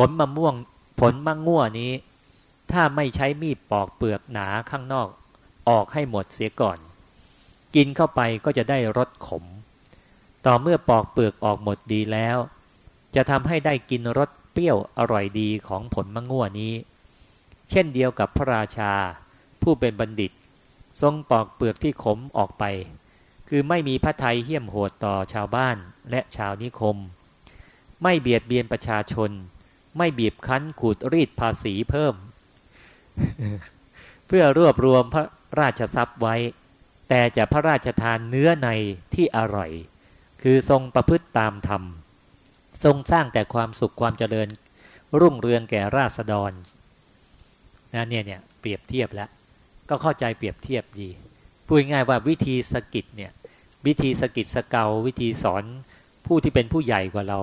ผลมะม่วง ผลมะง่วนี้ ถ้าไม่ใช้มีดปอกเปลือกหนาข้างนอก ออกให้หมดเสียก่อน กินเข้าไปก็จะได้รสขม ต่อเมื่อปอกเปลือกออกหมดดีแล้ว จะทำให้ได้กินรสเปรี้ยวอร่อยดีของผลมะง่วนี้ เช่นเดียวกับพระราชา ผู้เป็นบัณฑิต ทรงปอกเปลือกที่ขมออกไป คือไม่มีพระไทยเหี้ยมโหดต่อชาวบ้านและชาวนิคม ไม่เบียดเบียนประชาชน ไม่บีบคั้นขูดรีดภาษีเพิ่ม เพื่อรวบรวมพระราชทรัพย์ไว้ แต่จะพระราชทานเนื้อในที่อร่อย คือทรงประพฤติตามธรรม ทรงสร้างแต่ความสุขความเจริญ รุ่งเรืองแก่ราษฎรนะเนี่ยเนี่ยเปรียบเทียบแล้วก็เข้าใจเปรียบเทียบดีพูดง่ายว่าวิธีสกิดเนี่ยวิธีสกิดสเกาวิธีสอนผู้ที่เป็นผู้ใหญ่กว่าเรา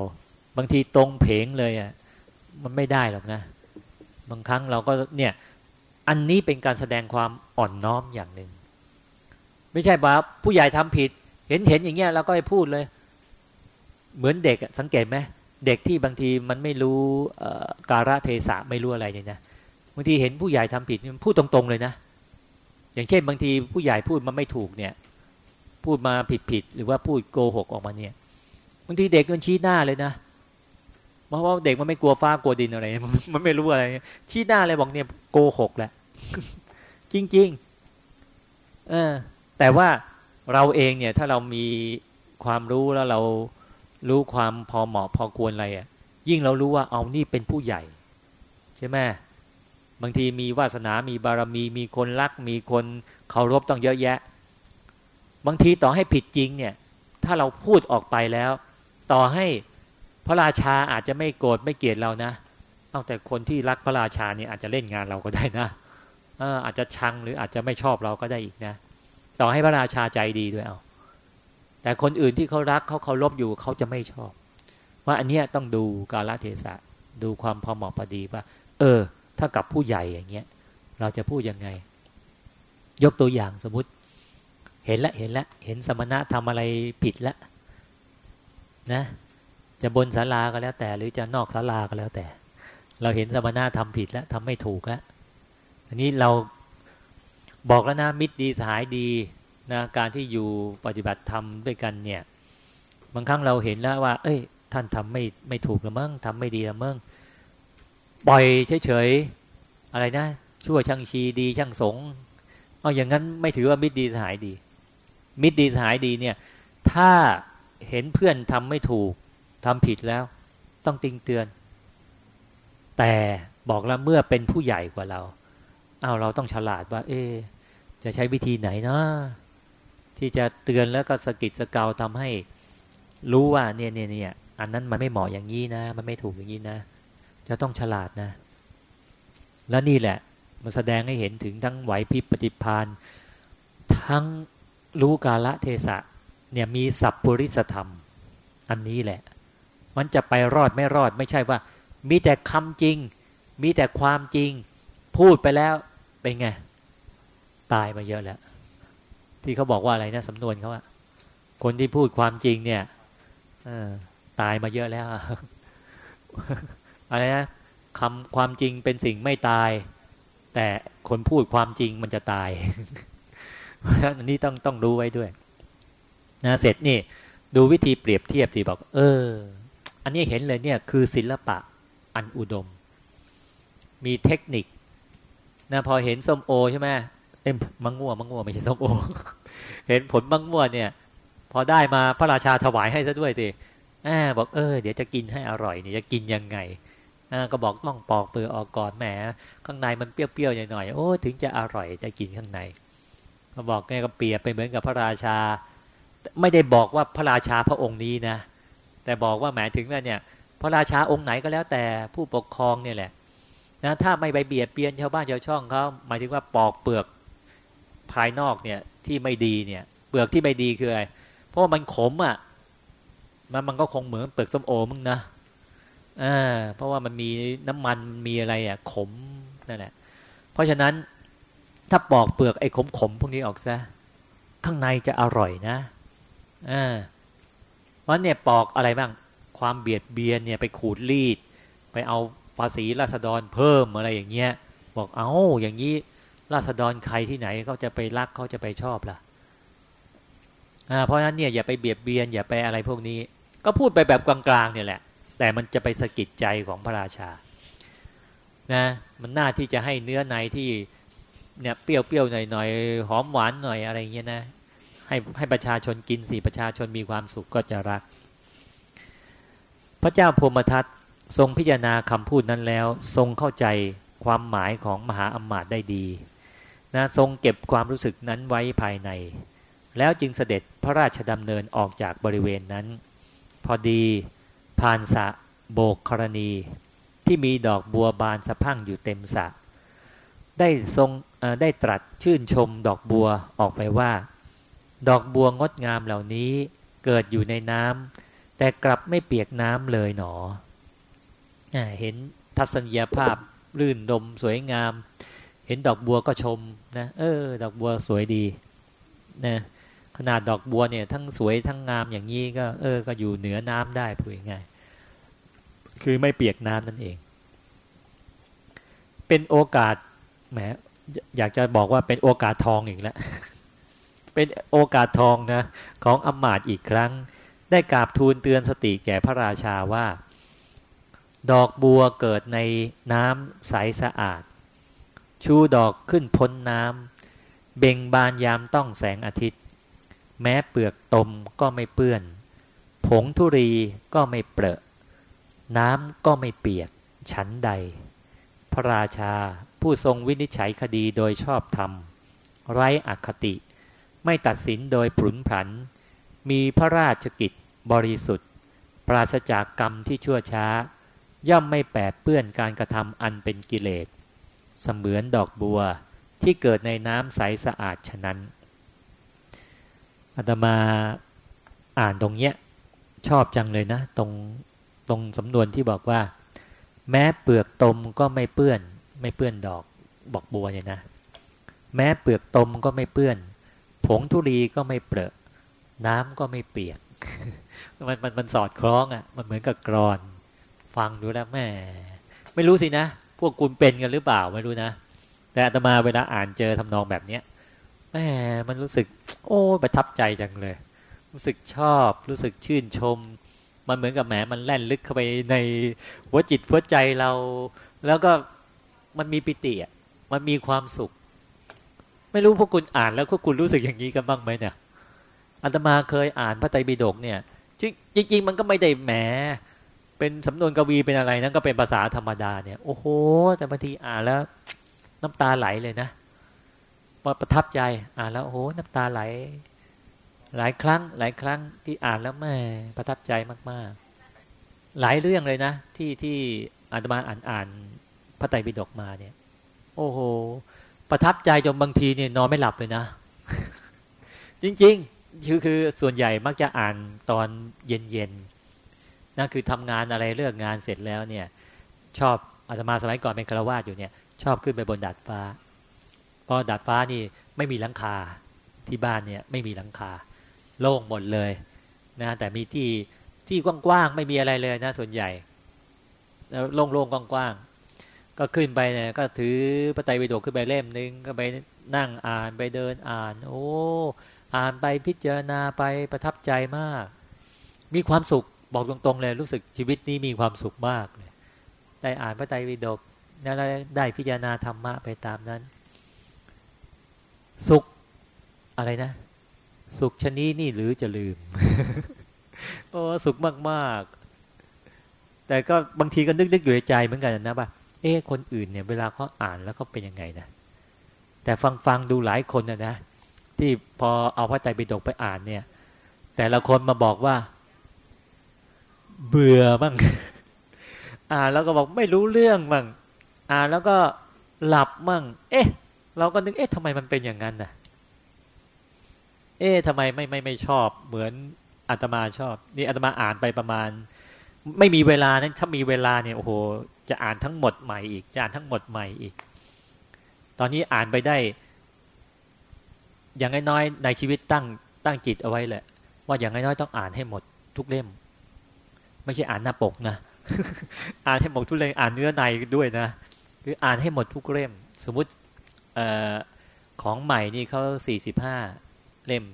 บางทีตรงเพงเลยอะ มันไม่ได้หรอกนะ บางครั้งเราก็เนี่ย อันนี้เป็นการแสดงความอ่อนน้อมอย่างหนึ่ง ไม่ใช่ว่าผู้ใหญ่ทำผิด เห็นเห็นอย่างเงี้ยเราก็ไปพูดเลย เหมือนเด็กสังเกตไหมเด็กที่บางทีมันไม่รู้การะเทศะไม่รู้อะไรเนี่ยนะบางทีเห็นผู้ใหญ่ทำผิดมันพูดตรงๆเลยนะ อย่างเช่นบางทีผู้ใหญ่พูดมันไม่ถูกเนี่ย พูดมาผิดๆหรือว่าพูดโกหกออกมาเนี่ยบางทีเด็กมันชี้หน้าเลยนะ เพราะว่าเด็กมันไม่กลัวฟ้ากลัวดินอะไร มันไม่รู้อะไร ชี้หน้าเลยบอกเนี่ยโกหกแหละ จริง ๆ เออ แต่ว่าเราเองเนี่ย ถ้าเรามีความรู้แล้วเรารู้ความพอเหมาะพอควรอะไรอะ ยิ่งเรารู้ว่าเอานี่เป็นผู้ใหญ่ ใช่ไหมบางทีมีวาสนา มีบารมี มีคนรัก มีคนเคารพต้องเยอะแยะ บางทีต่อให้ผิดจริงเนี่ย ถ้าเราพูดออกไปแล้ว ต่อให้ พระราชาอาจจะไม่โกรธไม่เกลียดเรานะเอาแต่คนที่รักพระราชาเนี่ยอาจจะเล่นงานเราก็ได้นะอาจจะชังหรืออาจจะไม่ชอบเราก็ได้อีกนะ ต่อให้พระราชาใจดีด้วยเอาแต่คนอื่นที่เขารักเขาเคารพอยู่เขาจะไม่ชอบ ว่าอันเนี้ยต้องดูกาลเทศะดูความพอเหมาะพอดีว่า เออ ถ้ากับผู้ใหญ่อย่างเงี้ย เราจะพูดยังไง ยกตัวอย่างสมมติ เห็นละเห็นละ เห็นสมณะทำอะไรผิดละนะ จะบนศาลาก็แล้วแต่ หรือจะนอกศาลาก็แล้วแต่ เราเห็นสมณะทำผิดแล้วทำไม่ถูกแล้วอันนี้เราบอกแล้วนะมิตรดีสหายดีนะการที่อยู่ปฏิบัติธรรมด้วยกันเนี่ย บางครั้งเราเห็นแล้วว่า เอ้ย ท่านทำไม่ไม่ถูกละมั้งทำไม่ดีละมั้งปล่อยเฉยๆอะไรนะชั่วช่างชีดีช่างสงเอาอย่างนั้นไม่ถือว่ามิตรดีสหายดี มิตรดีสหายดีเนี่ย ถ้าเห็นเพื่อนทำไม่ถูก ทำผิดแล้ว ต้องติงเตือน แต่บอกแล้วเมื่อเป็นผู้ใหญ่กว่าเรา เอาเราต้องฉลาดว่า เอ๊จะใช้วิธีไหนเนาะที่จะเตือนแล้วก็สกิดสเกาทำให้ รู้ว่าเนี่ยเนี่ยเนี่ยอันนั้นมันไม่เหมาะอย่างนี้นะ มันไม่ถูกอย่างนี้นะ จะต้องฉลาดนะ แล้วนี่แหละ มันแสดงให้เห็นถึงทั้งไหวพริบปฏิพานทั้งรู้กาละเทศะเนี่ยมีสัพปริสธรรม อันนี้แหละ มันจะไปรอดไม่รอดไม่ใช่ว่า มีแต่คำจริง มีแต่ความจริง พูดไปแล้วเป็นไง ตายมาเยอะแล้ว ที่เขาบอกว่าอะไรนะสำนวนเขาว่าคนที่พูดความจริงเนี่ยตายมาเยอะแล้วอะไรนะคำความจริงเป็นสิ่งไม่ตาย แต่คนพูดความจริงมันจะตายอันนี้ต้องต้องรู้ไว้ด้วยนะเสร็จนี่ ดูวิธีเปรียบเทียบที่บอก เออ อันนี้เห็นเลยเนี่ยคือศิลปะอันอุดม มีเทคนิคนะพอเห็นส้มโอใช่ไหมเอ็มมังง่วมังง่วไม่ใช่ส้มโอ เห็นผลมังง่วเนี่ย พอได้มาพระราชาถวายให้ซะด้วยสิอบอกเออเดี๋ยวจะกินให้อร่อยเนี่ยจะกินยังไงก็บอกต้องปอกเปลือกออกก่อนแหมข้างในมันเปรี้ยวๆหน่อยๆโอ้ถึงจะอร่อยจะกินข้างในก็บอกแกก็เปรียบไปเหมือนกับพระราชา ไม่ได้บอกว่าพระราชาพระองค์นี้นะ แต่บอกว่าหมายถึงว่าเนี่ยพระราชาองค์ไหนก็แล้วแต่ผู้ปกครองเนี่ยแหละนะถ้าไม่ไปเบียดเบียนชาวบ้านชาวช่องเขาหมายถึงว่าปอกเปลือกภายนอกเนี่ยที่ไม่ดีเนี่ย เปลือกที่ไม่ดีคืออะไรเพราะมันขมอะมันมันก็คงเหมือนเปลือกส้มโอมึงนะอ่าเพราะว่ามันมีน้ำมันมีอะไรอะขมนั่นแหละ เพราะฉะนั้นถ้าปอกเปลือกไอ้ขมขมพวกนี้ออกซะข้างในจะอร่อยนะอ่า เพราะเนี่ยปอกอะไรบ้างความเบียดเบียนเนี่ยไปขูดรีด ไปเอาภาษีราษฎรเพิ่มอะไรอย่างเงี้ยบอกเอา้าอย่างนี้ราษฎรใครที่ไหนเขาจะไปรักเขาจะไปชอบล่ะเพราะฉะนั้นเนี่ยอย่าไปเบียดเบียน อย่าไปอะไรพวกนี้ ก็พูดไปแบบกลางๆเนี่ยแหละ แต่มันจะไปสะกิดใจของพระราชานะมันน่าที่จะให้เนื้อในที่เนี่ยเปรี้ยวๆหน่อยๆหอมหวานหน่อยอะไรเงี้ยนะ ให้ให้ประชาชนกินสิประชาชนมีความสุขก็จะรัก พระเจ้าพมทัตทรงพิจารณาคำพูดนั้นแล้ว ทรงเข้าใจความหมายของมหาอมมาตได้ดีนะทรงเก็บความรู้สึกนั้นไว้ภายใน แล้วจึงเสด็จพระราชดำเนินออกจากบริเวณนั้น พอดีผ่านสะโบกกรณี ที่มีดอกบัวบานสะพั่งอยู่เต็มสะ ได้ทรงได้ตรัสชื่นชมดอกบัวออกไปว่า ดอกบัวงดงามเหล่านี้เกิดอยู่ในน้ำแต่กลับไม่เปียกน้ำเลยหนอ เห็นทัศนียภาพรื่นดมสวยงาม เห็นดอกบัวก็ชมนะเออ ดอกบัวสวยดีนะขนาดดอกบัวเนี่ยทั้งสวยทั้งงามอย่างนี้ก็ เออ ก็อยู่เหนือน้ำได้พูดง่ายคือไม่เปียกน้ำนั่นเอง เป็นโอกาสแหมอยากจะบอกว่าเป็นโอกาสทองอีกแล้ว เป็นโอกาสทองนะของอมาตอีกครั้ง ได้กราบทูลเตือนสติแก่พระราชาว่า ดอกบัวเกิดในน้ำใสสะอาด ชูดอกขึ้นพ้นน้ำเบ่งบานยามต้องแสงอาทิตย์ แม้เปลือกตมก็ไม่เปื้อน ผงธุรีก็ไม่เปรอะ น้ำก็ไม่เปียกฉันใด พระราชาผู้ทรงวินิจฉัยคดีโดยชอบธรรม ไร้อคติ ไม่ตัดสินโดยผุนผัน มีพระราชกิจบริสุทธิ์ ปราศจากกรรมที่ชั่วช้า ย่อมไม่แปดเปื้อนการกระทำอันเป็นกิเลส เสมือนดอกบัวที่เกิดในน้ำใสสะอาดฉะนั้นอาตมาอ่านตรงเนี้ยชอบจังเลยนะ ตรงตรงสำนวนที่บอกว่า แม้เปลือกตมก็ไม่เปื้อน ไม่เปื้อนดอกบอกบัวเนี่ยนะ แม้เปลือกตมก็ไม่เปื้อน ผงทุรีก็ไม่เปรอะน้ำก็ไม่เปียก มันมันมันสอดคล้องอะ่ะ มันเหมือนกับกรอน ฟังดูแล้วแม่ ไม่รู้สินะ พวกคุณเป็นกันหรือเปล่าไม่รู้นะ แต่อาตมาเวลาอ่านเจอทำนองแบบเนี้ยแม่มันรู้สึก โอ้ประทับใจจังเลย รู้สึกชอบ รู้สึกชื่นชม มันเหมือนกับแหมมันแล่นลึกเข้าไปในหัวจิตหัวใจเรา แล้วก็มันมีปิติอะมันมีความสุข ไม่รู้พวกคุณอ่านแล้วพวกคุณรู้สึกอย่างนี้กันบ้างไหมเนี่ยอาตมาเคยอ่านพระไตรปิฎกเนี่ยจริงจริงมันก็ไม่ได้แหมเป็นสำนวนกวีเป็นอะไรนั่นก็เป็นภาษาธรรมดาเนี่ยโอ้โห แต่บางทีอ่านแล้ว น้ำตาไหลเลยนะประทับใจอ่านแล้วโอ้โหน้ำตาไหล หลายครั้ง หลายครั้งที่อ่านแล้วแม่ประทับใจมากๆ หลายเรื่องเลยนะ ที่ที่อาตมาอ่านอ่านพระไตรปิฎกมาเนี่ย โอ้โห ประทับใจจนบางทีเนี่ยนอนไม่หลับเลยนะ จริงๆคือคือส่วนใหญ่มักจะอ่านตอนเย็นๆนั่นคือทำงานอะไรเลิกงานเสร็จแล้วเนี่ย ชอบอาตมาสมัยก่อนเป็นคารวาสอยู่เนี่ย ชอบขึ้นไปบนดาดฟ้า เพราะดาดฟ้านี่ไม่มีหลังคาที่บ้านเนี่ยไม่มีหลังคา โล่งหมดเลยนะแต่มีที่ที่กว้างๆไม่มีอะไรเลยนะ ส่วนใหญ่โล่งๆกว้างๆ ก็ขึ้นไปเนี่ยก็ถือพระไตรปิฎกขึ้นไปเล่มหนึ่งก็ไปนั่งอ่านไปเดินอ่าน โอ้ อ่านไปพิจารณาไปประทับใจมาก มีความสุขบอกตรงๆเลยรู้สึกชีวิตนี้มีความสุขมากเลยได้อ่านพระไตรปิฎกแล้วได้พิจารณาธรรมะไปตามนั้น สุขอะไรนะ สุขชนี้นี่หรือจะลืม โอ้สุขมากๆ แต่ก็บางทีก็นึกๆอยู่ในใจเหมือนกันนะว่า เอ๊คนอื่นเนี่ยเวลาเขาอ่านแล้วเขาเป็นยังไงนะแต่ฟังฟังดูหลายคนนะนะที่พอเอาพระไตรปิฎกไปอ่านเนี่ย แต่ละคนมาบอกว่า เบื่อบ้างอ่านแล้วก็บอกไม่รู้เรื่องบ้างอ่านแล้วก็หลับบ้างเอ๊ะ เราก็นึกเอ๊ะทำไมมันเป็นอย่างนั้นนะเอ๊ะทำไมไม่ไม่ไม่ชอบ เหมือนอาตมาชอบ นี่อาตมาอ่านไปประมาณ ไม่มีเวลานั้นถ้ามีเวลาเนี่ยโอ้โห จะอ่านทั้งหมดใหม่อีก จะอ่านทั้งหมดใหม่อีก ตอนนี้อ่านไปได้ อย่างน้อยๆในชีวิตตั้งตั้งจิตเอาไว้แหละ ว่าอย่างน้อยๆต้องอ่านให้หมดทุกเล่ม ไม่ใช่อ่านหน้าปกนะอ่านให้หมดทุกเล่มอ่านเนื้อในด้วยนะคืออ่านให้หมดทุกเล่ม สมมุติอของใหม่นี่เขาสี่สิบห้าเล่ม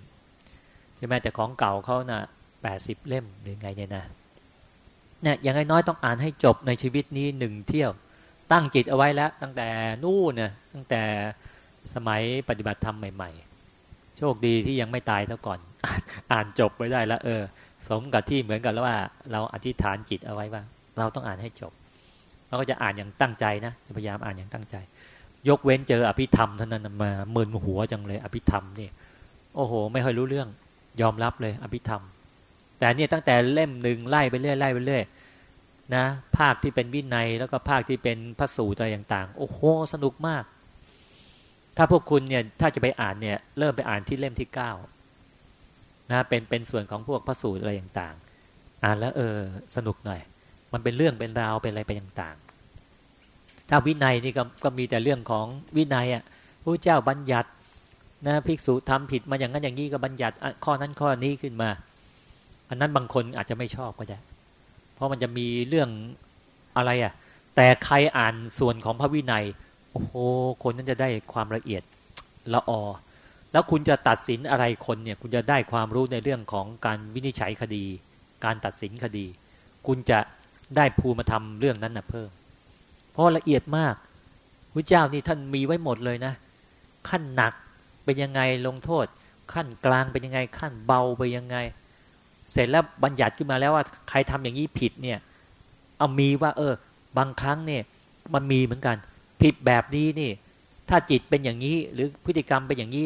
ใช่ไหมแต่ของเก่าเขานะ่ะแปดสิบเล่มหรือไงเนี่ยนะ เนี่ยอย่างน้อยต้องอ่านให้จบในชีวิตนี้หนึ่งเที่ยว ตั้งจิตเอาไว้แล้ว ตั้งแต่นู่นนะตั้งแต่สมัยปฏิบัติธรรมใหม่ ๆ โชคดีที่ยังไม่ตายซะก่อน อ่านจบไว้ได้แล้วเออ สมกับที่เหมือนกันแล้วว่า เราอธิษฐานจิตเอาไว้ว่า เราต้องอ่านให้จบเราก็จะอ่านอย่างตั้งใจนะจะพยายามอ่านอย่างตั้งใจ ยกเว้นเจออภิธรรมเท่านั้นมามึนหัวจังเลย อภิธรรมนี่โอ้โห ไม่ค่อยรู้เรื่อง ยอมรับเลย อภิธรรม แต่เนี่ยตั้งแต่เล่มหนึ่งไล่ไปเรื่อยไล่ไปเรื่อยนะภาคที่เป็นวินัยแล้วก็ภาคที่เป็นพระสูตรอะไรต่างๆ โอ้โหสนุกมาก ถ้าพวกคุณเนี่ยถ้าจะไปอ่านเนี่ยเริ่มไปอ่านที่เล่มที่เก้านะเป็นเป็นส่วนของพวกพระสูตรอะไรต่างๆ อ่านแล้วเออสนุกหน่อย มันเป็นเรื่องเป็นราวเป็นอะไรไปต่างๆ ถ้าวินัยนี่ก็ก็มีแต่เรื่องของวินัยอะพระเจ้าบัญญัตินะภิกษุทำผิดมาอย่างนั้นอย่างนี้ก็บัญญัติข้อนั้นข้อนี้ขึ้นมา อันนั้นบางคนอาจจะไม่ชอบก็ได้ เพราะมันจะมีเรื่องอะไรอะ แต่ใครอ่านส่วนของพระวินัย โอ้โห คนนั้นจะได้ความละเอียดละออ แล้วคุณจะตัดสินอะไรคนเนี่ย คุณจะได้ความรู้ในเรื่องของการวินิจฉัยคดี การตัดสินคดี คุณจะได้ภูมิธรรมเรื่องนั้นนะเพิ่ม เพราะละเอียดมากพระเจ้านี่ท่านมีไว้หมดเลยนะ ขั้นหนักเป็นยังไงลงโทษ ขั้นกลางเป็นยังไง ขั้นเบาไปยังไง เสร็จแล้วบัญญัติขึ้นมาแล้วว่าใครทำอย่างนี้ผิดเนี่ย เอามีว่าเออ บางครั้งเนี่ยมันมีเหมือนกัน ผิดแบบนี้นี่ ถ้าจิตเป็นอย่างนี้หรือพฤติกรรมเป็นอย่างนี้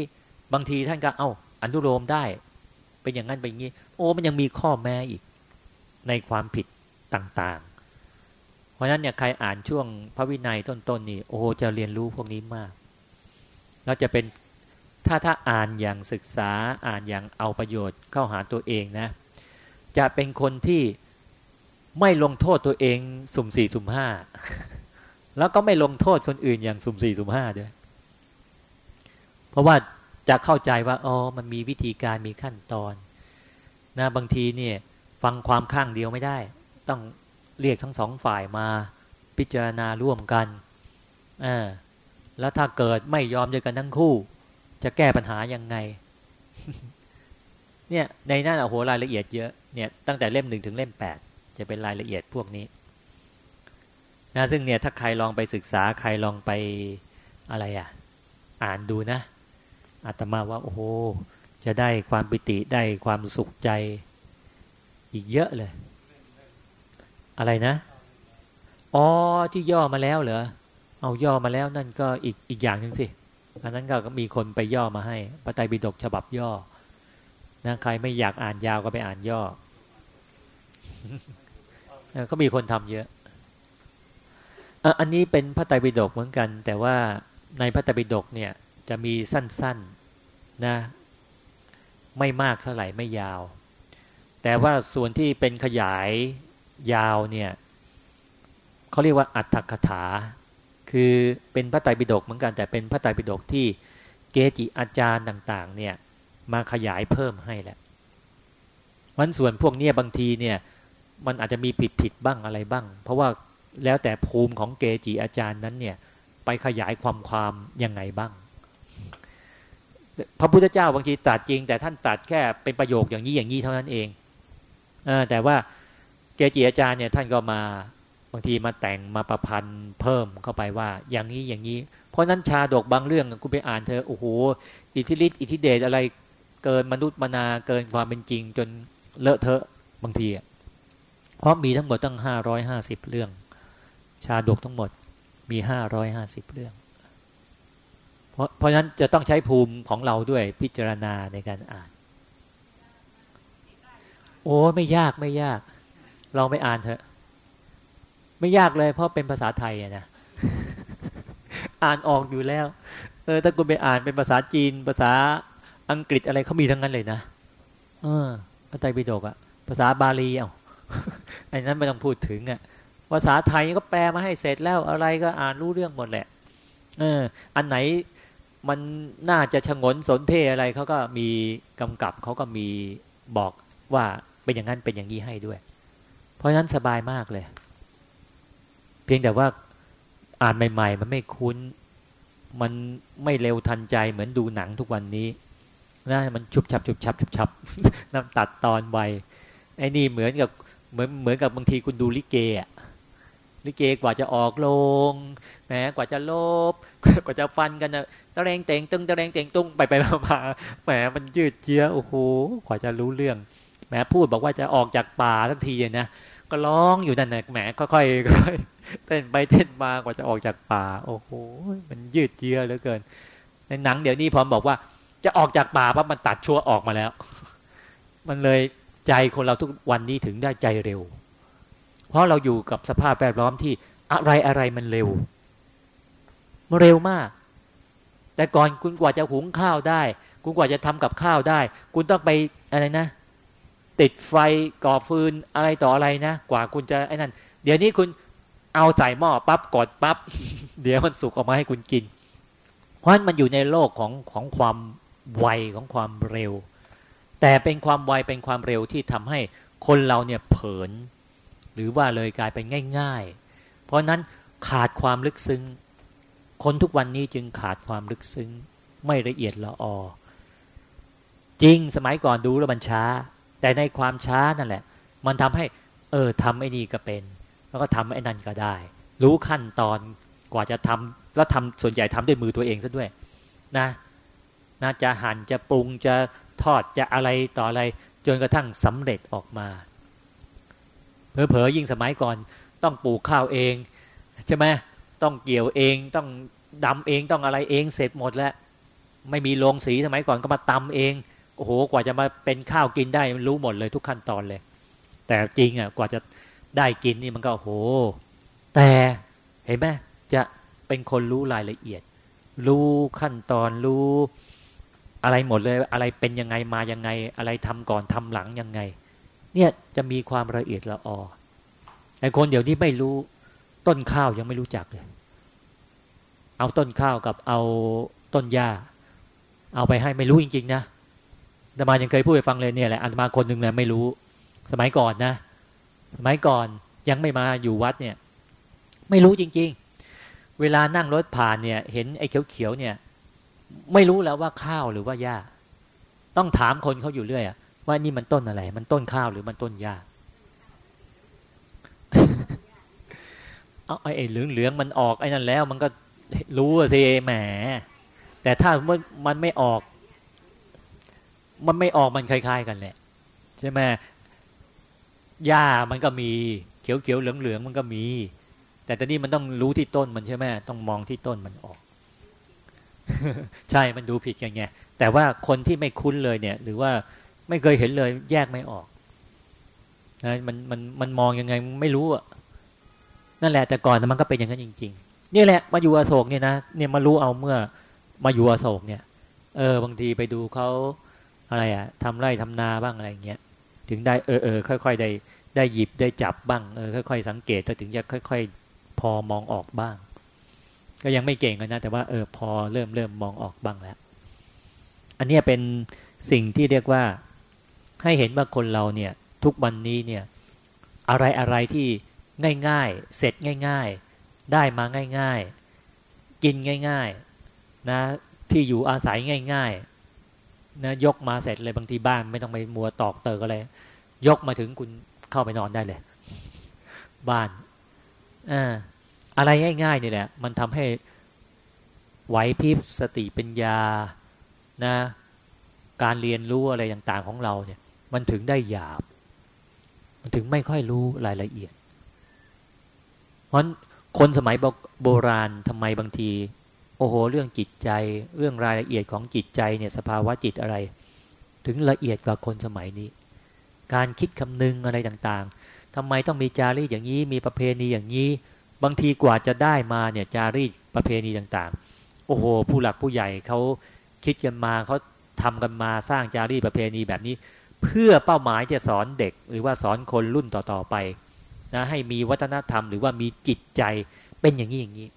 บางทีท่านก็เอา้าอนุโลมได้ เป็นอย่างนั้นเป็นอย่างนี้ โอ้มันยังมีข้อแม้อีกในความผิดต่างๆ เพราะฉะนั้นเนี่ยใครอ่านช่วงพระวินัยต้นๆนนี่โอ้จะเรียนรู้พวกนี้มากแล้วจะเป็นถ้าถ้าอ่านอย่างศึกษาอ่านอย่างเอาประโยชน์เข้าหาตัวเองนะ จะเป็นคนที่ไม่ลงโทษตัวเองสุ่มสี่สุ่มห้าแล้วก็ไม่ลงโทษคนอื่นอย่างสุ่มสี่สุ่มห้าด้วย เพราะว่าจะเข้าใจว่าอ๋อมันมีวิธีการมีขั้นตอนนะบางทีเนี่ยฟังความข้างเดียวไม่ได้ ต้องเรียกทั้งสองฝ่ายมาพิจารณาร่วมกันอ่าแล้วถ้าเกิดไม่ยอมด้วยกันทั้งคู่ จะแก้ปัญหายังไง เนี่ยในนั้นโอ้โหรายละเอียดเยอะ เนี่ยตั้งแต่เล่มหนึ่งถึงเล่มแปดจะเป็นรายละเอียดพวกนี้นะซึ่งเนี่ยถ้าใครลองไปศึกษาใครลองไปอะไรอะอ่านดูนะอาตมาว่าโอ้โหจะได้ความปิติได้ความสุขใจอีกเยอะเลย อะไรนะอ๋อที่ย่อมาแล้วเหรอเอาย่อมาแล้วนั่นก็อีกอีกอย่างหนึ่งสิอันนั้นก็มีคนไปย่อมาให้พระไตรปิฎกฉบับย่อนะใครไม่อยากอ่านยาวก็ไปอ่านย่อ ก็มีคนทำเยอะอันนี้เป็นพระไตรปิฎกเหมือนกัน แต่ว่าในพระไตรปิฎกเนี่ยจะมีสั้นๆนะไม่มากเท่าไหร่ไม่ยาว แต่ว่าส่วนที่เป็นขยายยาวเนี่ยเขาเรียกว่าอัตถกถา คือเป็นพระไตรปิฎกเหมือนกัน แต่เป็นพระไตรปิฎกที่เกจิอาจารย์ต่างๆเนี่ยมาขยายเพิ่มให้แหละวันส่วนพวกเนี้ยบางทีเนี่ย มันอาจจะมีผิดผิดบ้างอะไรบ้าง เพราะว่าแล้วแต่ภูมิของเกจิอาจารย์นั้นเนี่ย ไปขยายความความยังไงบ้าง พระพุทธเจ้าบางทีตรัสจริง แต่ท่านตรัสแค่เป็นประโยคอย่างนี้อย่างนี้เท่านั้นเองอแต่ว่าเกจิอาจารย์เนี่ยท่านก็มาบางทีมาแต่งมาประพันธ์เพิ่มเข้าไปว่า อย่างนี้อย่างนี้ เพราะนั้นชาดกบางเรื่องคุณไปอ่านเธอโอ้โหอิทธิฤทธิ์อิทธิเดชอะไรเกินมนุษย์มนาเกินความเป็นจริง จนเลอะเทอะบางทีอะ เพราะมีทั้งหมดตั้งห้าร้อยห้าสิบเรื่อง ชาดกทั้งหมดมีห้าร้อยห้าสิบเรื่อง เพราะเพราะฉะนั้นจะต้องใช้ภูมิของเราด้วยพิจารณาในการอ่าน โอ้ไม่ยากไม่ยากลองไปอ่านเถอะ ไม่ยากเลย เพราะเป็นภาษาไทยนะอ่านออกอยู่แล้ว เออถ้าคุณไปอ่านเป็นภาษาจีน ภาษาอังกฤษอะไรเขามีทั้งนั้นเลยนะ เออพระไตรปิฎกอะภาษาบาลีเอา ไอ้นั้นไม่ต้องพูดถึงอะภาษาไทยก็แปลมาให้เสร็จแล้วอะไรก็อ่านรู้เรื่องหมดแหละ เออ อันไหนมันน่าจะชงนสนเทอะไรเขาก็มีกำกับเขาก็มีบอกว่าเป็นอย่างนั้นเป็นอย่างนี้ให้ด้วย เพราะฉะนั้นสบายมากเลย เพียงแต่ว่าอ่านใหม่ ๆ มันไม่คุ้น มันไม่เร็วทันใจเหมือนดูหนังทุกวันนี้นะมันชุบชับชุบชับชุบชับน้ำตัดตอนไวไอ้นี่เหมือนกับ เหมือนเหมือนกับบางทีคุณดูลิเกอะลิเกกว่าจะออกลงแหมกว่าจะลบ กว่าจะฟันกันนะตะแรงเต่งตึงตะแรงเต่งตุ้งไปไปมาแหมมันยืดเยื้อโอ้โหกว่าจะรู้เรื่องแหมพูดบอกว่าจะออกจากป่าทันทีนะก็ร้องอยู่นั่นแหละแหมค่อยๆเต้นไปเต้นมากว่าจะออกจากป่า โอ้โหมันยืดเยื้อเหลือเกิน ในหนังเดี๋ยวนี้พอบอกว่า จะออกจากป่าปั๊บมันตัดชั่วออกมาแล้ว มันเลย ใจคนเราทุกวันนี้ถึงได้ใจเร็ว เพราะเราอยู่กับสภาพแวดล้อมที่อะไรอะไรมันเร็วมันเร็วมาก แต่ก่อนคุณกว่าจะหุงข้าวได้ คุณกว่าจะทำกับข้าวได้ คุณต้องไปอะไรนะ ติดไฟก่อฟืนอะไรต่ออะไรนะ กว่าคุณจะไอ้นั่น เดี๋ยวนี้คุณเอาใส่หม้อปั๊บกดปั๊บเดี๋ยวมันสุกออกมาให้คุณกิน เพราะฉะนั้นมันอยู่ในโลกของของความไวของความเร็ว แต่เป็นความไวเป็นความเร็วที่ทำให้คนเราเนี่ยเผลอหรือว่าเลยกลายเป็นง่าย ๆ เพราะนั้นขาดความลึกซึ้ง คนทุกวันนี้จึงขาดความลึกซึ้ง ไม่ละเอียดละออ จริงสมัยก่อนดูแล้วมันช้า แต่ในความช้านั่นแหละ มันทำให้เออทำไอ้นี่ก็เป็น แล้วก็ทำไอ้นั่นก็ได้ รู้ขั้นตอนกว่าจะทำแล้วทำส่วนใหญ่ทำด้วยมือตัวเองซะด้วยนะนะจะหั่นจะปรุงจะ ทอดจะอะไรต่ออะไร จนกระทั่งสำเร็จออกมาเผลอๆยิ่งสมัยก่อนต้องปลูกข้าวเองใช่ไหมต้องเกี่ยวเองต้องดำเองต้องอะไรเองเสร็จหมดแล้ว ไม่มีโรงสีสมัยก่อนก็มาตำเองโอ้โหกว่าจะมาเป็นข้าวกินได้มันรู้หมดเลยทุกขั้นตอนเลย แต่จริงอะกว่าจะได้กินนี่มันก็โอ้โห แต่เห็นไหมจะเป็นคนรู้รายละเอียด รู้ขั้นตอนรู้ อะไรหมดเลย อะไรเป็นยังไงมายังไง อะไรทำก่อนทำหลังยังไง เนี่ยจะมีความละเอียดละออไอ้คนเดี๋ยวนี้ไม่รู้ต้นข้าวยังไม่รู้จักเลย เอาต้นข้าวกับเอาต้นหญ้า เอาไปให้ไม่รู้จริง ๆ นะอาตมายังเคยพูดไปฟังเลยเนี่ยแหละอาตมาคนหนึ่งเนี่ยไม่รู้ สมัยก่อนนะ สมัยก่อนยังไม่มาอยู่วัดเนี่ย ไม่รู้จริง ๆ เวลานั่งรถผ่านเนี่ย เห็นไอ้เขียวๆเนี่ย ไม่รู้แล้วว่าข้าวหรือว่าหญ้า ต้องถามคนเขาอยู่เรื่อยว่านี่มันต้นอะไร มันต้นข้าวหรือมันต้นหญ้าเอาไอ้เหลืองเหลืองมันออกไอ้นั่นแล้ว มันก็รู้สิแหม แต่ถ้ามันมันไม่ออก มันไม่ออกมันคล้าย ๆ กันแหละใช่ไหมหญ้ามันก็มีเขียวเขียวเหลืองเหลืองมันก็มี แต่ตอนนี้มันต้องรู้ที่ต้นมันใช่ไหมต้องมองที่ต้นมันออก ใช่มันดูผิดกันไงแต่ว่าคนที่ไม่คุ้นเลยเนี่ย หรือว่าไม่เคยเห็นเลยแยกไม่ออกนะมันมันมันมองยังไงไม่รู้อะนั่นแหละแต่ก่อนมันก็เป็นอย่างนั้นจริง ๆ นี่แหละมาอยู่อโศกเนี่ยนะเนี่ยมารู้เอาเมื่อมาอยู่อโศกเนี่ย เออบางทีไปดูเขาอะไรอะทำไร่ทำนาบ้างอะไรเงี้ยถึงได้เออเออค่อยๆได้ได้หยิบได้จับบ้างเออค่อย ๆ สังเกตถึงจะค่อย ๆ พอมองออกบ้าง ก็ยังไม่เก่งนะแต่ว่าเออพอเริ่มเริ่มมองออกบ้างแล้ว อันนี้เป็นสิ่งที่เรียกว่าให้เห็นว่าคนเราเนี่ยทุกวันนี้เนี่ยอะไรอะไรที่ง่ายๆ เสร็จง่าย ๆ ได้มาง่าย ๆ กินง่าย ๆ นะที่อยู่อาศัยง่าย ๆ นะยกมาเสร็จเลยบางทีบ้านไม่ต้องไปมัวตอกเตอกอะไรยกมาถึงคุณเข้าไปนอนได้เลย บ้านอ่า อะไรง่ายๆนี่แหละมันทำให้ไหวพริบสติปัญญานะ การเรียนรู้อะไรต่างๆของเราเนี่ย มันถึงได้หยาบ มันถึงไม่ค่อยรู้รายละเอียด เพราะคนสมัยโบราณทำไมบางที โอ้โห เรื่องจิตใจ เรื่องรายละเอียดของจิตใจเนี่ยสภาวะจิตอะไร ถึงละเอียดกว่าคนสมัยนี้ การคิดคำนึงอะไรต่างๆทำไมต้องมีจารีตอย่างนี้มีประเพณีอย่างนี้ บางทีกว่าจะได้มาเนี่ยจารีตประเพณีต่างๆ โอ้โห ผู้หลักผู้ใหญ่เขาคิดกันมาเขาทำกันมาสร้างจารีตประเพณีแบบนี้ เพื่อเป้าหมายจะสอนเด็ก หรือว่าสอนคนรุ่นต่อๆไปนะให้มีวัฒนธรรมหรือว่ามีจิตใจเป็นอย่างนี้อย่างนี้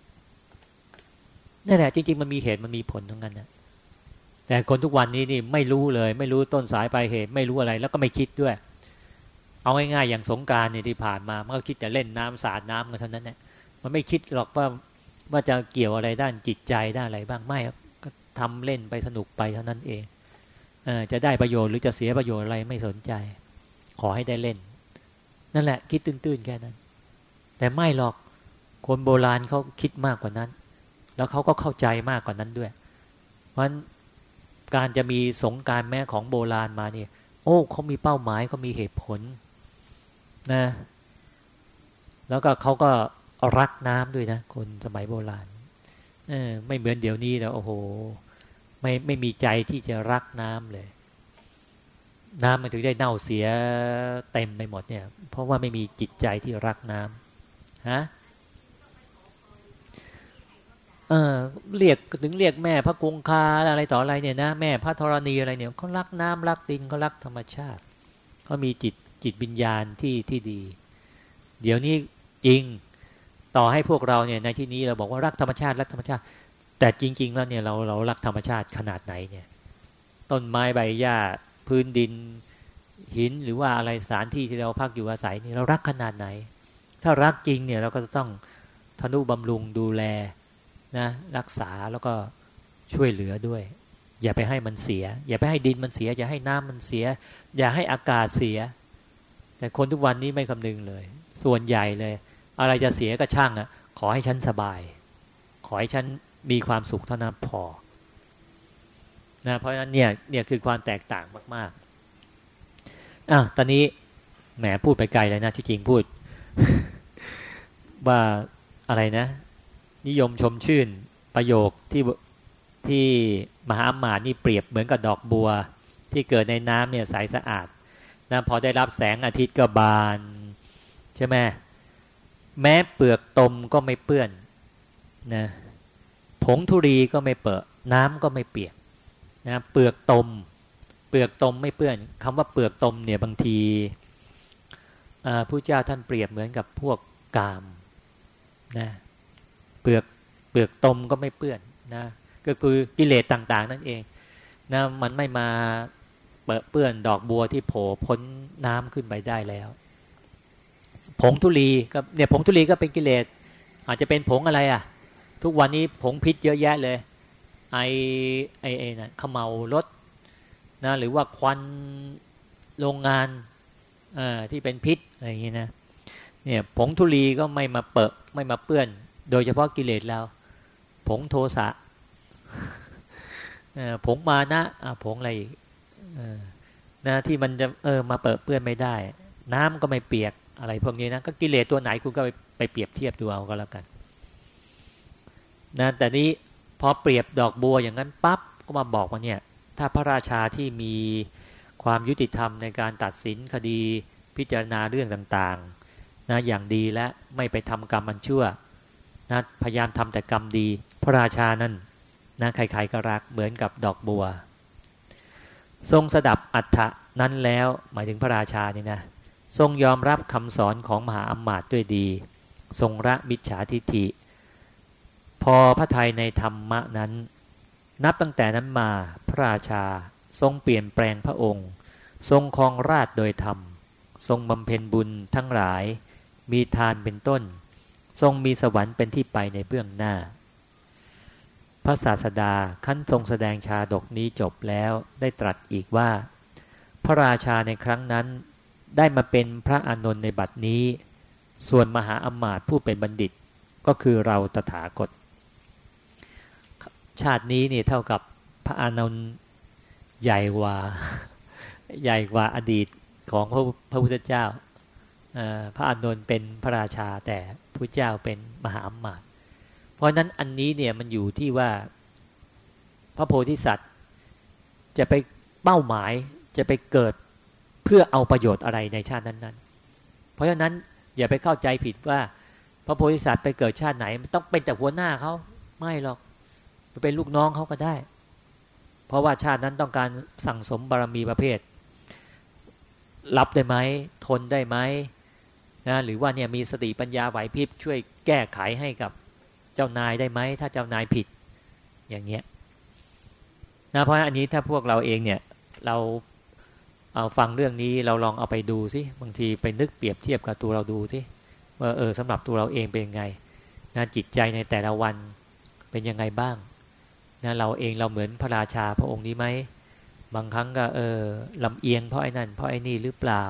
นั่นแหละจริงๆมันมีเหตุมันมีผลทั้งนั้นนะแต่คนทุกวันนี้นี่ไม่รู้เลย ไม่รู้ต้นสายปลายเหตุไม่รู้อะไรแล้วก็ไม่คิดด้วย เอาง่ายๆอย่างสงการเนี่ยที่ผ่านมามันก็คิดจะเล่นน้ำสาดน้ำกันเท่านั้นแหละ มันไม่คิดหรอกว่าว่าจะเกี่ยวอะไรด้านจิตใจด้านอะไรบ้างไม่ก็ทำเล่นไปสนุกไปเท่านั้นเองเอจะได้ประโยชน์หรือจะเสียประโยชน์อะไรไม่สนใจ ขอให้ได้เล่น นั่นแหละ คิดตื้นๆแค่นั้น แต่ไม่หรอกคนโบราณเขาคิดมากกว่านั้น แล้วเขาก็เข้าใจมากกว่านั้นด้วย เพราะการจะมีสงการแม่ของโบราณมาเนี่ย โอ้เขามีเป้าหมายเขามีเหตุผลนะ แล้วก็เขาก็ รักน้ำด้วยนะคนสมัยโบราณเออไม่เหมือนเดี๋ยวนี้แล้วโอ้โห ไม่ไม่มีใจที่จะรักน้ำเลย น้ำมันถึงได้เน่าเสียเต็มไปหมดเนี่ย เพราะว่าไม่มีจิตใจที่รักน้ำฮะเออเรียกถึงเรียกแม่พระกงคาอะไรต่ออะไรเนี่ยนะแม่พระธรณีอะไรเนี่ยเขารักน้ำรักดินเขารักธรรมชาติเขามีจิตจิตวิญญาณที่ที่ดี เดี๋ยวนี้จริง ต่อให้พวกเราเนี่ยในที่นี้เราบอกว่ารักธรรมชาติรักธรรมชาติ แต่จริง ๆ แล้วเนี่ยเราเรารักธรรมชาติขนาดไหนเนี่ย ต้นไม้ใบหญ้าพื้นดินหินหรือว่าอะไรสถานที่ที่เราพักอยู่อาศัยนี่เรารักขนาดไหน ถ้ารักจริงเนี่ยเราก็จะต้องทนุบำรุงดูแลนะรักษาแล้วก็ช่วยเหลือด้วย อย่าไปให้มันเสีย อย่าไปให้ดินมันเสีย อย่าให้น้ำมันเสีย อย่าให้อากาศเสีย แต่คนทุกวันนี้ไม่คำนึงเลย ส่วนใหญ่เลย อะไรจะเสียก็ช่างอะ่ะขอให้ฉันสบาย ขอให้ฉันมีความสุขเท่านั้นพอนะเพราะฉะนั้นเนี่ยเนี่ยคือความแตกต่างมากๆอะตอนนี้แหมพูดไปไกลเลยนะที่จริงพูด ว่าอะไรนะ นิยมชมชื่นประโยคที่ที่มหาอมาตนี่เปรียบเหมือนกับดอกบัว ที่เกิดในน้ำเนี่ยใสสะอาดนะพอได้รับแสงอาทิตย์ก็บาน ใช่ไหม แม้เปลือกตมก็ไม่เปื้อนนะผงธุรีก็ไม่เปื้อน้ำก็ไม่เปียกนะเปลือกตม เปลือกตมไม่เปื้อนคำว่าเปลือกตมเนี่ยบางทีผู้เจ้าท่านเปรียบเหมือนกับพวกกามนะเปลือกเปลือกตมก็ไม่เปื้อนนะก็คือกิเลสต่าง ๆ นั่นเองนะมันไม่มาเปื้อนดอกบัวที่โผล่พ้นน้ำขึ้นไปได้แล้ว ผงทุลีก็เนี่ยผงทุลีก็เป็นกิเลส อาจจะเป็นผงอะไรอะ ทุกวันนี้ผงพิษเยอะแยะเลย ไอไอไอนะขมเมารถนะหรือว่าควันโรงงานอ่าที่เป็นพิษอะไรอย่างนี้นะเนี่ยผงทุลีก็ไม่มาเปอะไม่มาเปื้อน โดยเฉพาะกิเลสเราผงโทสะผงมานะผงอะไรอีกนะที่มันจะเออมาเปิดเปื้อนไม่ได้ น้ำก็ไม่เปียก อะไรพวกนี้นะก็กิเลสตัวไหนคุณก็ไปไปเปรียบเทียบดูเอาก็แล้วกันนะแต่นี้พอเปรียบดอกบัวอย่างนั้นปั๊บก็มาบอกว่าเนี่ยถ้าพระราชาที่มีความยุติธรรมในการตัดสินคดีพิจารณาเรื่องต่างๆนะอย่างดีและไม่ไปทำกรรมมันชั่วนะพยายามทำแต่กรรมดี พระราชานั่นนะใครๆก็รักเหมือนกับดอกบัว ทรงสดับอัฏฐะนั้นแล้วหมายถึงพระราชานี่นะ ทรงยอมรับคำสอนของมหาอัมาตด้วยดี ทรงระมิจฉาทิฐิ พอพระไทยในธรรมะนั้น นับตั้งแต่นั้นมาพระราชาทรงเปลี่ยนแปลงพระองค์ ทรงครองราชโดยธรรม ทรงบำเพ็ญบุญทั้งหลาย มีทานเป็นต้น ทรงมีสวรรค์เป็นที่ไปในเบื้องหน้า พระศาสดาขั้นทรงแสดงชาดกนี้จบแล้วได้ตรัสอีกว่า พระราชาในครั้งนั้น ได้มาเป็นพระอานนท์ในบัดนี้ ส่วนมหาอมาตย์ผู้เป็นบัณฑิตก็คือเราตถาคต ชาตินี้นี่เท่ากับพระอานนท์ใหญ่กว่าใหญ่กว่าอดีตของพระพระพุทธเจ้า พระอานนท์เป็นพระราชาแต่พระเจ้าเป็นมหาอมาตย์เพราะนั้นอันนี้เนี่ยมันอยู่ที่ว่าพระโพธิสัตว์ จะไปเป้าหมายจะไปเกิด พื่อเอาประโยชน์อะไรในชาตินั้นๆ เพราะฉะนั้นอย่าไปเข้าใจผิดว่าพระโพธิสัตว์ไปเกิดชาติไหนต้องเป็นแต่หัวหน้าเขาไม่หรอกเป็นลูกน้องเขาก็ได้ เพราะว่าชาตินั้นต้องการสั่งสมบารมีประเภท รับได้ไหมทนได้ไหมนะหรือว่าเนี่ยมีสติปัญญาไหวพริบช่วยแก้ไขให้กับเจ้านายได้ไหมถ้าเจ้านายผิดอย่างเงี้ยนะเพราะอันนี้ถ้าพวกเราเองเนี่ยเรา เอาฟังเรื่องนี้เราลองเอาไปดูสิบางทีไปนึกเปรียบเทียบกับตัวเราดูสิว่าเออสำหรับตัวเราเองเป็นยังไงนะจิตใจในแต่ละวันเป็นยังไงบ้างนะเราเองเราเหมือนพระราชาพระองค์นี้ไหมบางครั้งก็เออลำเอียงเพราะไอ้นั่นเพราะไอ้นี่หรือเปล่า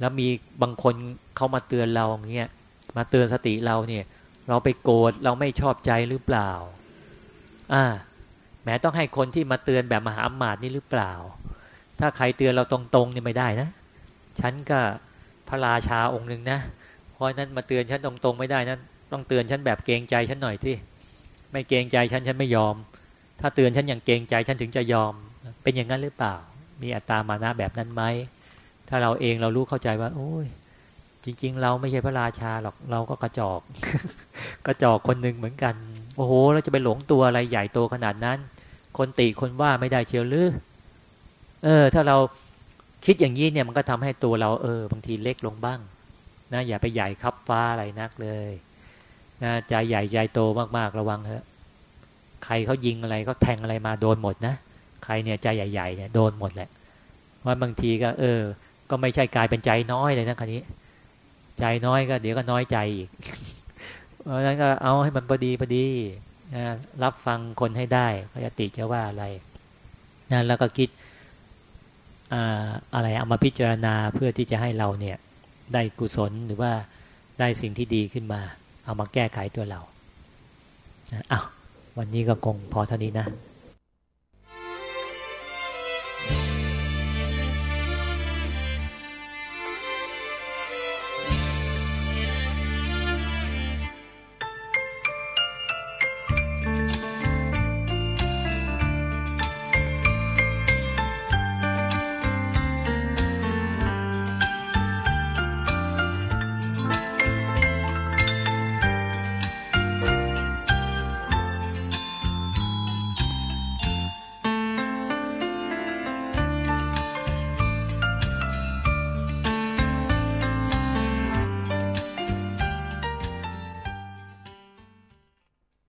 แล้วมีบางคนเขามาเตือนเราอย่างเงี้ยมาเตือนสติเราเนี่ย เราไปโกรธเราไม่ชอบใจหรือเปล่าอ่าแม้ต้องให้คนที่มาเตือนแบบมหาอมาตย์นี่หรือเปล่า ถ้าใครเตือนเราตรงๆเนี่ยไม่ได้นะ ฉันก็พระราชาองค์หนึ่งนะ เพราะนั้นมาเตือนฉันตรงๆไม่ได้นะ ต้องเตือนฉันแบบเกรงใจฉันหน่อยที่ไม่เกรงใจฉันฉันไม่ยอม ถ้าเตือนฉันอย่างเกรงใจฉันถึงจะยอม เป็นอย่างนั้นหรือเปล่า มีอัตตามานะแบบนั้นไหม ถ้าเราเองเรารู้เข้าใจว่า โอ้ย จริง ๆ เราไม่ใช่พระราชาหรอก เราก็กระจอก กระจอกคนหนึ่งเหมือนกัน โอ้โห เราจะไปหลงตัวอะไรใหญ่โตขนาดนั้น คนติคนว่าไม่ได้เชียวหรือ เออ ถ้าเราคิดอย่างนี้เนี่ยมันก็ทำให้ตัวเราเออ บางทีเล็กลงบ้างนะอย่าไปใหญ่คับฟ้าอะไรนักเลยนะใจใหญ่ใจโตมากๆระวังเถอะใครเขายิงอะไรเขาแทงอะไรมาโดนหมดนะใครเนี่ยใจใหญ่ๆเนี่ยโดนหมดแหละว่าบางทีก็ เออ ก็ไม่ใช่กลายเป็นใจน้อยเลยนะคันนี้ ใจน้อยก็ เดี๋ยวก็น้อยใจอีกเพราะฉะนั้นก็เอาให้มันพอดีพอดีนะรับฟังคนให้ได้พระติจะว่าอะไรนะแล้วก็คิด อะไรเอามาพิจารณาเพื่อที่จะให้เราเนี่ยได้กุศลหรือว่าได้สิ่งที่ดีขึ้นมา เอามาแก้ไขตัวเราอ้าววันนี้ก็คงพอเท่านี้นะ